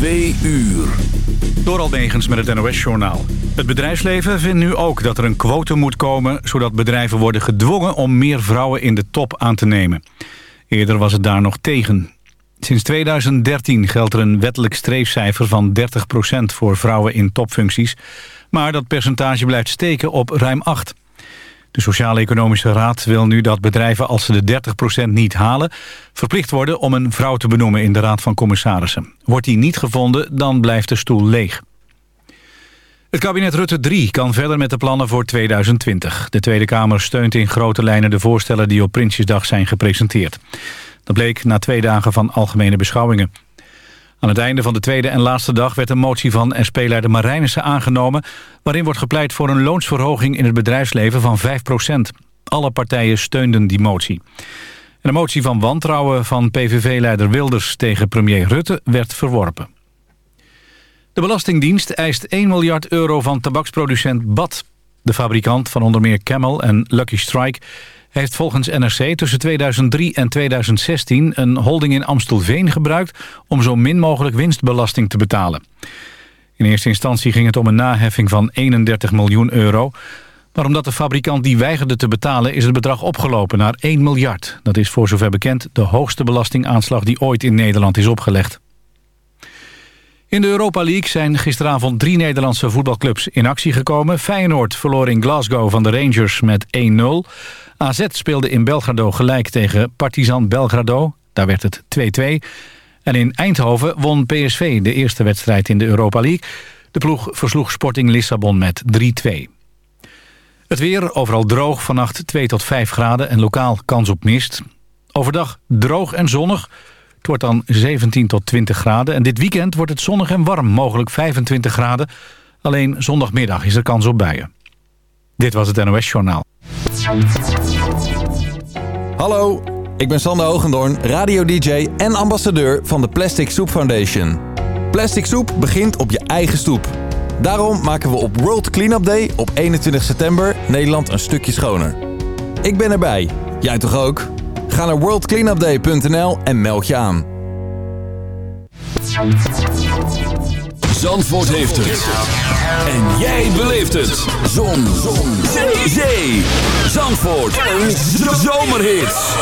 Twee uur. Door Almegens met het NOS-journaal. Het bedrijfsleven vindt nu ook dat er een quotum moet komen... zodat bedrijven worden gedwongen om meer vrouwen in de top aan te nemen. Eerder was het daar nog tegen. Sinds 2013 geldt er een wettelijk streefcijfer van 30% voor vrouwen in topfuncties. Maar dat percentage blijft steken op ruim 8. De Sociaal-Economische Raad wil nu dat bedrijven als ze de 30% niet halen... verplicht worden om een vrouw te benoemen in de Raad van Commissarissen. Wordt die niet gevonden, dan blijft de stoel leeg. Het kabinet Rutte 3 kan verder met de plannen voor 2020. De Tweede Kamer steunt in grote lijnen de voorstellen die op Prinsjesdag zijn gepresenteerd. Dat bleek na twee dagen van algemene beschouwingen. Aan het einde van de tweede en laatste dag werd een motie van SP-leider Marijnissen aangenomen... waarin wordt gepleit voor een loonsverhoging in het bedrijfsleven van 5% Alle partijen steunden die motie. En de motie van wantrouwen van PVV-leider Wilders tegen premier Rutte werd verworpen. De Belastingdienst eist 1 miljard euro van tabaksproducent BAT. De fabrikant van onder meer Camel en Lucky Strike heeft volgens NRC tussen 2003 en 2016 een holding in Amstelveen gebruikt om zo min mogelijk winstbelasting te betalen. In eerste instantie ging het om een naheffing van 31 miljoen euro. Maar omdat de fabrikant die weigerde te betalen is het bedrag opgelopen naar 1 miljard. Dat is voor zover bekend de hoogste belastingaanslag die ooit in Nederland is opgelegd. In de Europa League zijn gisteravond drie Nederlandse voetbalclubs in actie gekomen. Feyenoord verloor in Glasgow van de Rangers met 1-0. AZ speelde in Belgrado gelijk tegen Partizan Belgrado. Daar werd het 2-2. En in Eindhoven won PSV de eerste wedstrijd in de Europa League. De ploeg versloeg Sporting Lissabon met 3-2. Het weer, overal droog, vannacht 2 tot 5 graden en lokaal kans op mist. Overdag droog en zonnig. Het wordt dan 17 tot 20 graden. En dit weekend wordt het zonnig en warm, mogelijk 25 graden. Alleen zondagmiddag is er kans op buien. Dit was het NOS Journaal. Hallo, ik ben Sander Hogendoorn, radio-dj en ambassadeur van de Plastic Soup Foundation. Plastic soep begint op je eigen stoep. Daarom maken we op World Cleanup Day op 21 september Nederland een stukje schoner. Ik ben erbij. Jij toch ook? Ga naar worldcleanupday.nl en meld je aan. Zandvoort heeft het. En jij beleeft het. Zon. Zon. Zee. Zandvoort. Een zomerhit.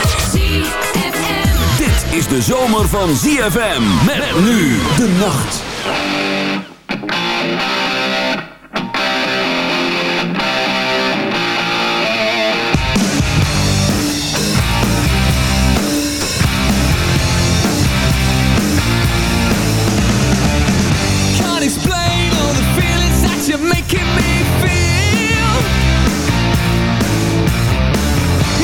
Dit is de zomer van ZFM. Met nu de nacht. you're making me feel?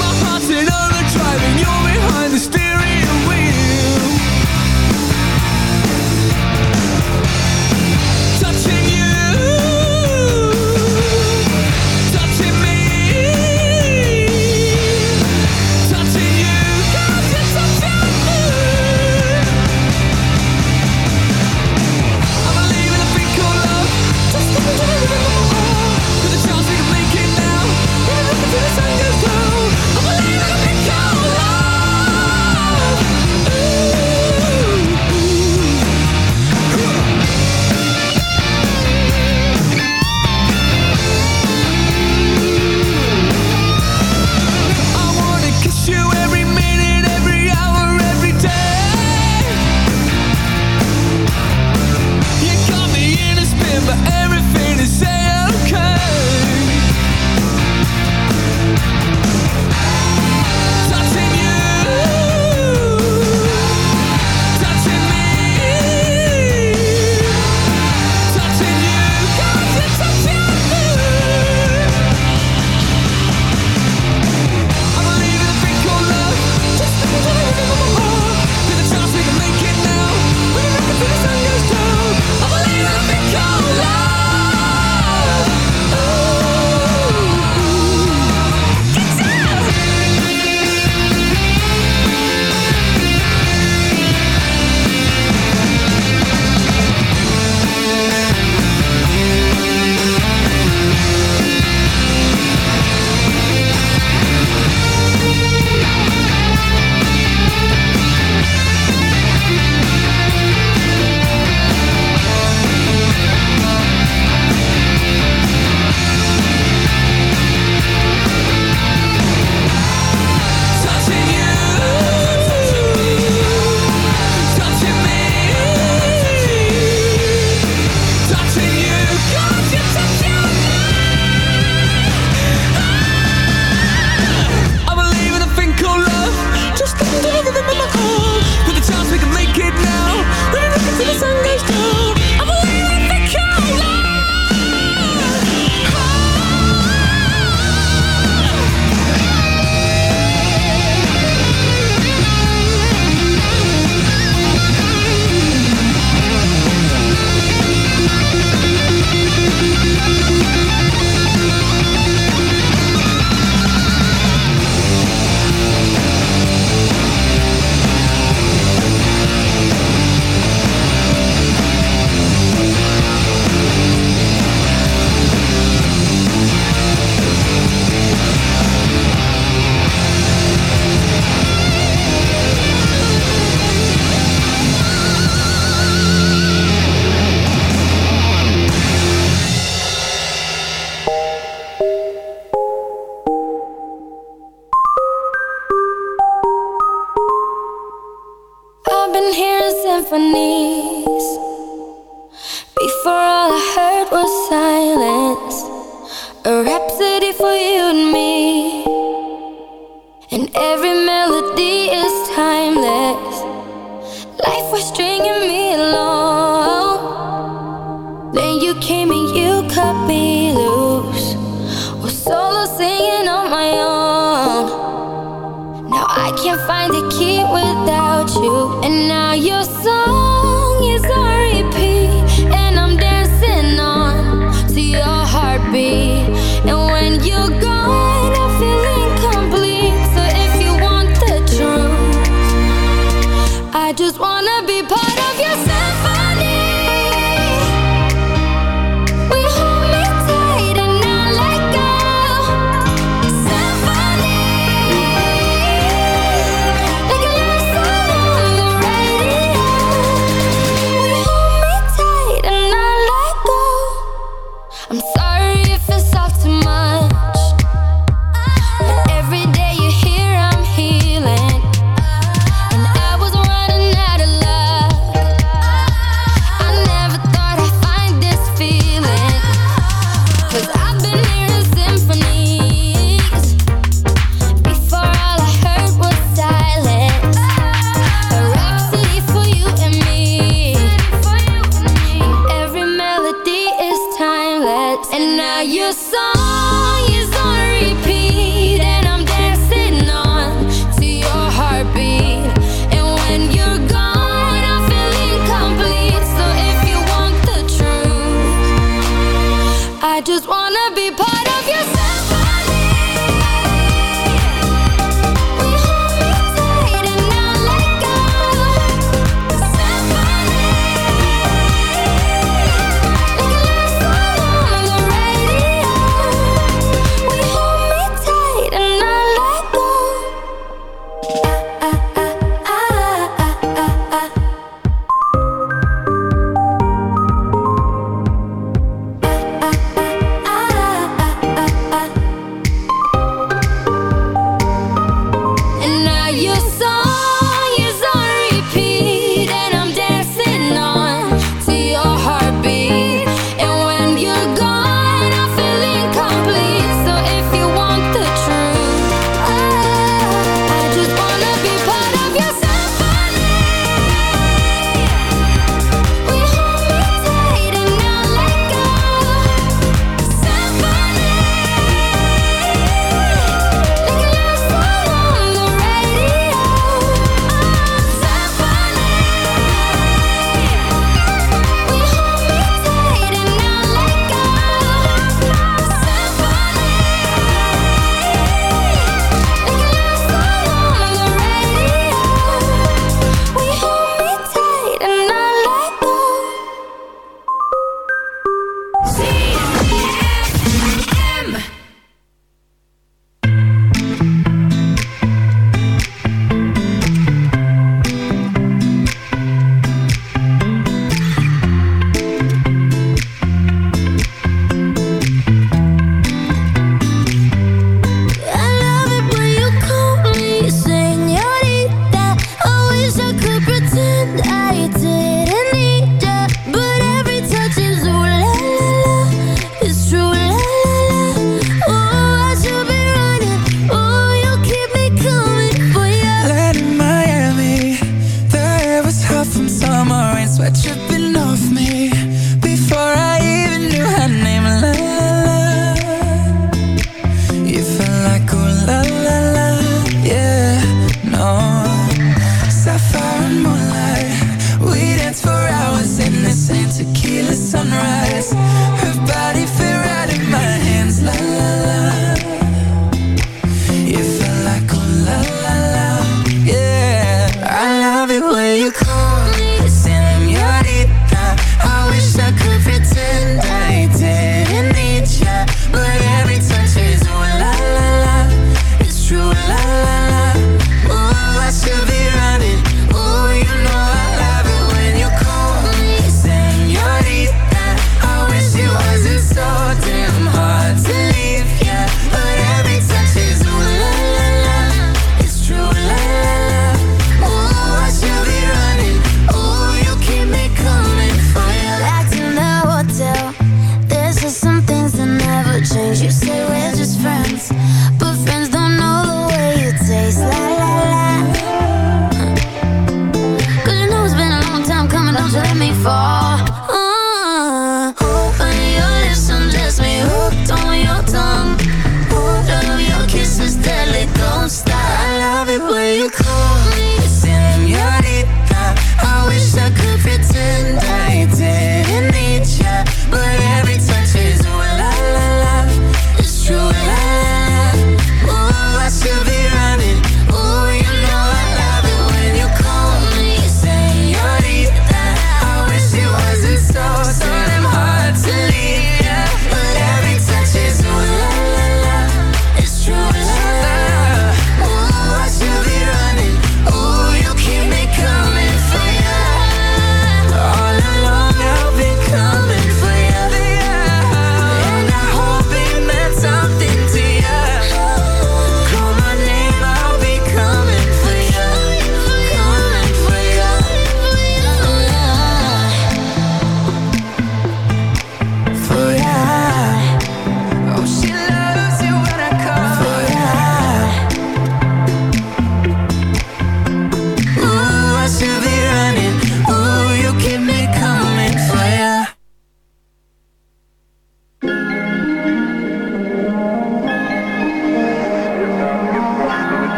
My heart's in overdrive and you're behind the steering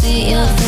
See your face.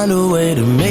Find a way to make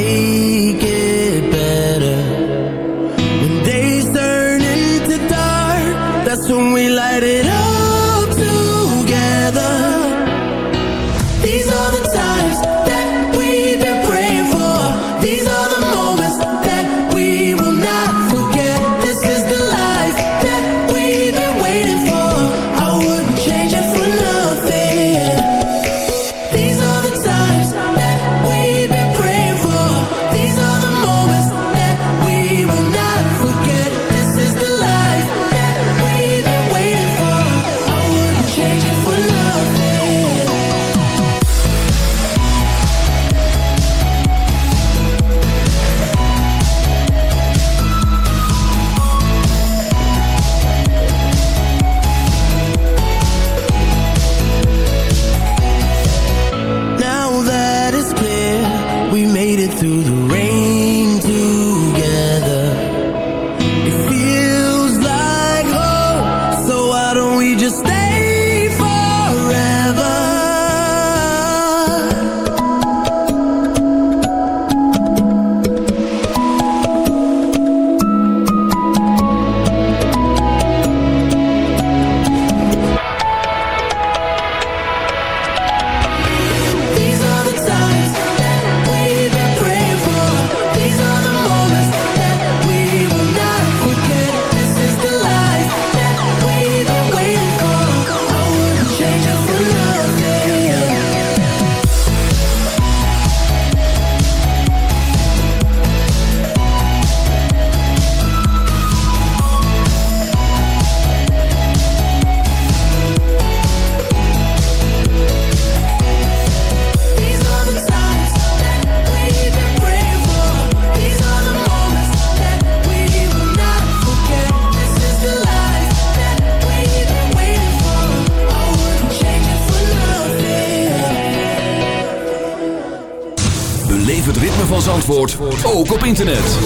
ook op internet.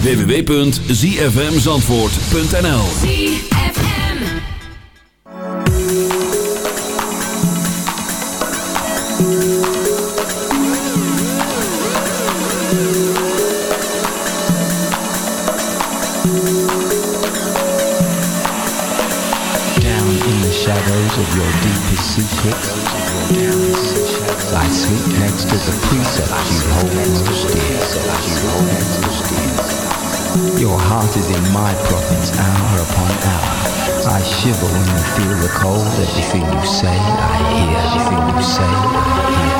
www.zfmzandvoort.nl Down in the shadows of your deepest secrets I sleep next to the precepts you hold dear. Your heart is in my province hour upon hour. I shiver when I feel the cold. Everything you say, I hear. Everything you say, I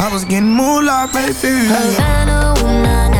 I was getting more like baby. Havana, ooh, nah, nah.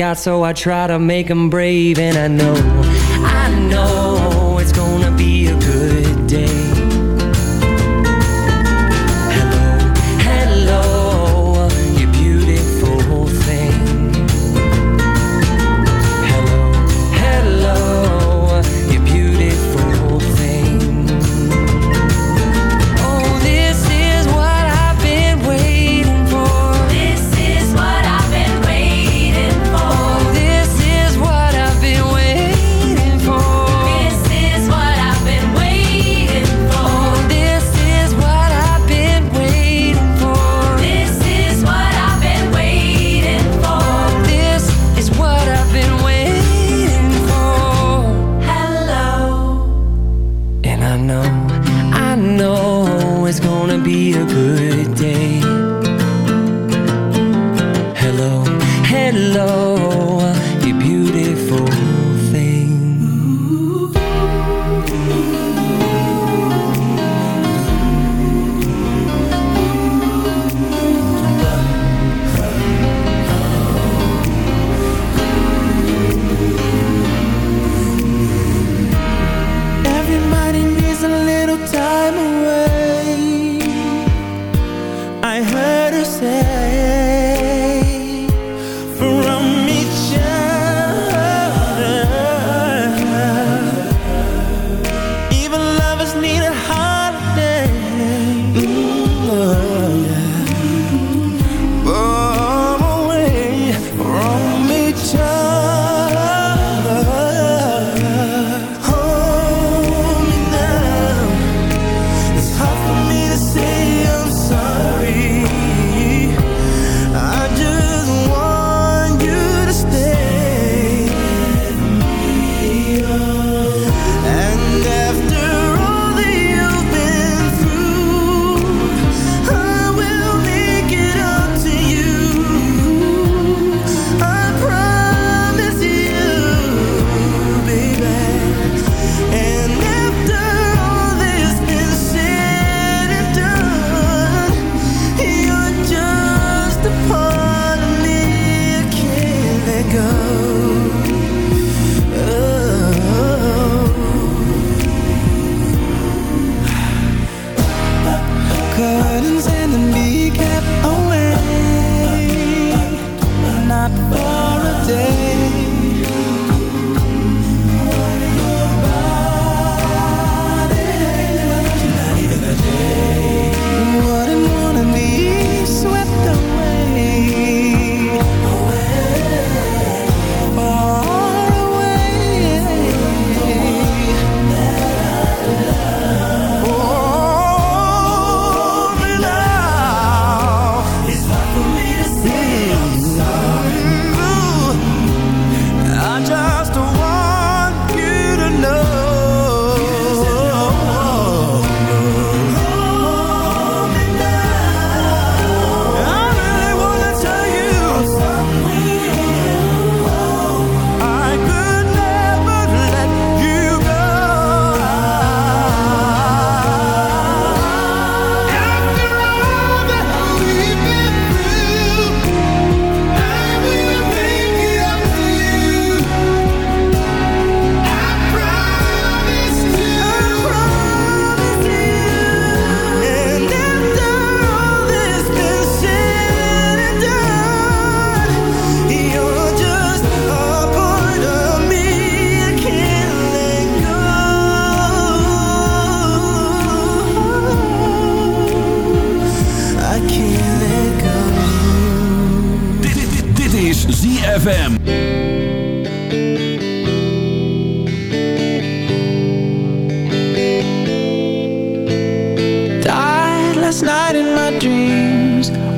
got, so I try to make them brave. And I know, I know it's gonna be a good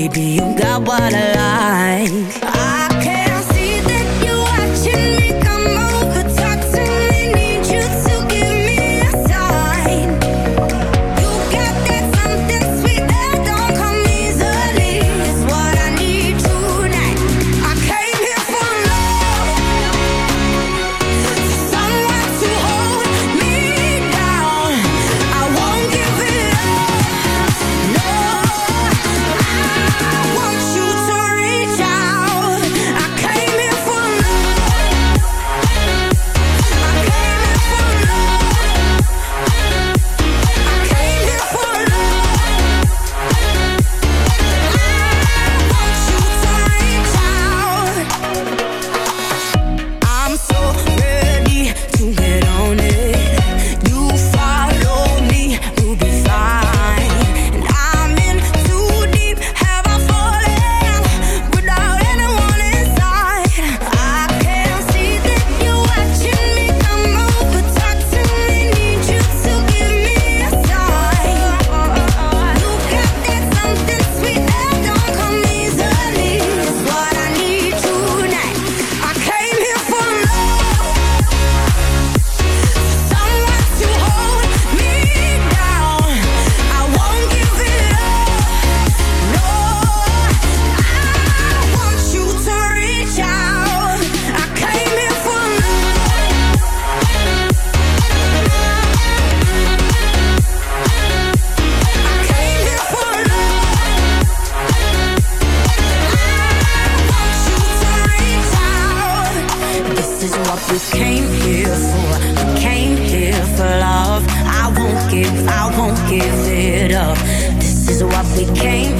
Baby, you got what I like. We came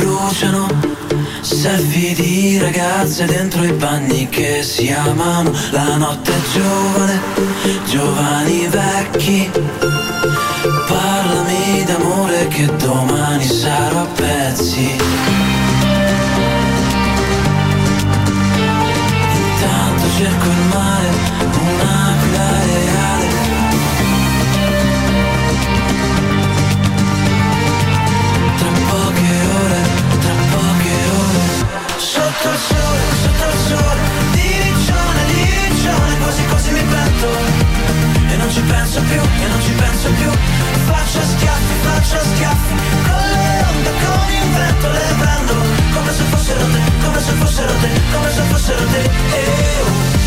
bruciano, selfie di ragazze dentro i bagni che si amano. La notte è giovane, giovani vecchi. penso più io non ci penso più. Faccio schiaffi, faccio schiaffi Con le onde, con il vento le prendo. Come se fossero te, come se fossero te, come se fossero te eh, oh.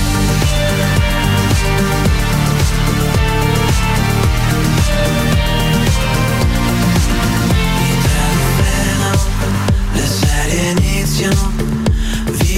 Mi treni le serie iniziano.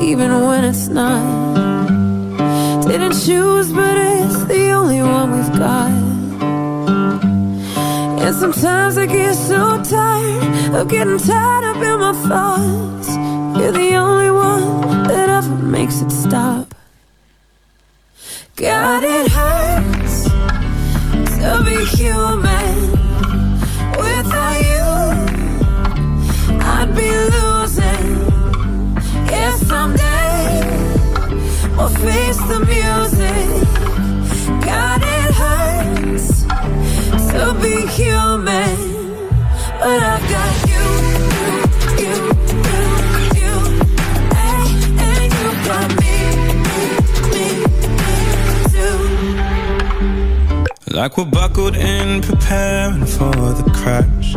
even when it's not. Didn't choose, but it's the only one we've got. And sometimes I get so tired of getting tied up in my thoughts. You're the only one that ever makes it stop. God, it hurts to be human without you. I'd be losing. We'll face the music. God, it hurts to be human, but I've got you, you, you, you, hey, and you got me, me, me, me too. Like we're buckled in, preparing for the crash.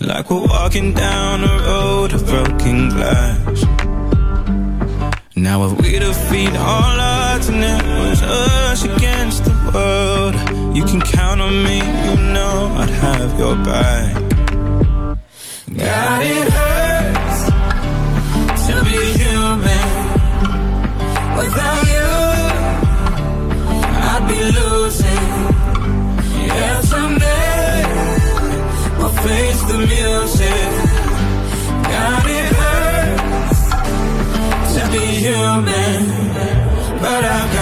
Like we're walking down a road of broken glass. Now if we defeat all odds and it was us against the world, you can count on me, you know I'd have your back. God, it hurts to be human. Without you, I'd be losing. Human, but I've got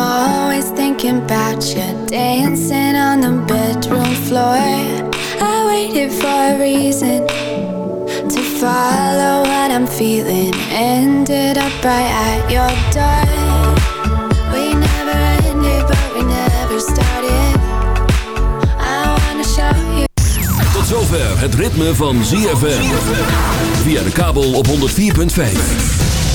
Always thinking about you. Dancing on the bedroom floor. I waited for a reason to follow what I'm feeling. Ended up right at your door. We never ended, but we never started. I wanna show you. Tot zover het ritme van ZFM. Via de kabel op 104.5.